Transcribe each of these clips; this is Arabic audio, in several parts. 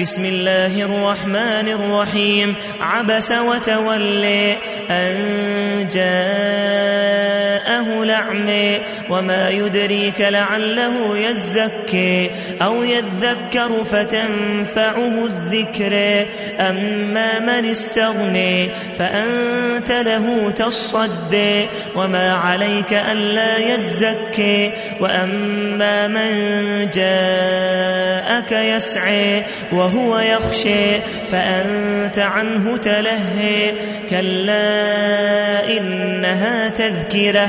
بسم الله الرحمن الرحيم. عبس وتولي أن جاءه لعمي. وما يدريك لعله يزكي أو يذكر فتنفعه الذكر. أما من استغني فأنت له تصدي وما عليك ألا يزكي. وأما من جاءك يسعي وهو يخشي فأنت عنه تلهي كلا إنها تذكرة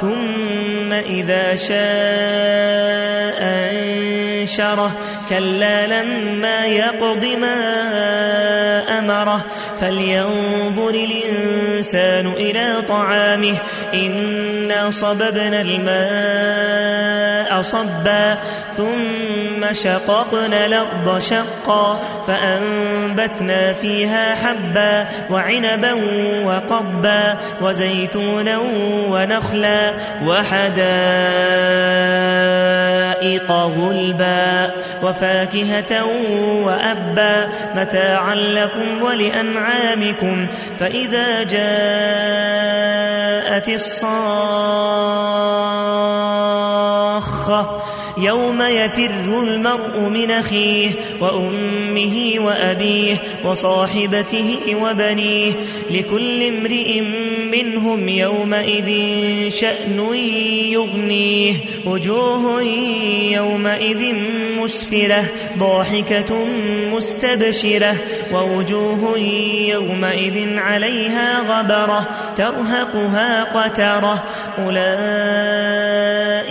ثم إذا شاء أنشره. كلا لما يقض ما أمره. فلينظر الإنسان إلى طعامه. إنا صببنا الماء صبا. ثم شققنا الأرض شقا فأنبتنا فيها حبا وعنبا وقبا وزيتونا ونخلا وحدائق غلبا وفاكهة وأبا متاعا لكم ولأنعامكم فإذا جاءت الصاخة يوم يفر المرء من أخيه وأمه وأبيه وصاحبته وبنيه لكل امرئ منهم يومئذ شأن يغنيه وجوه يومئذ مسفرة ضاحكة مستبشرة ووجوه يومئذ عليها غبرة ترهقها قترة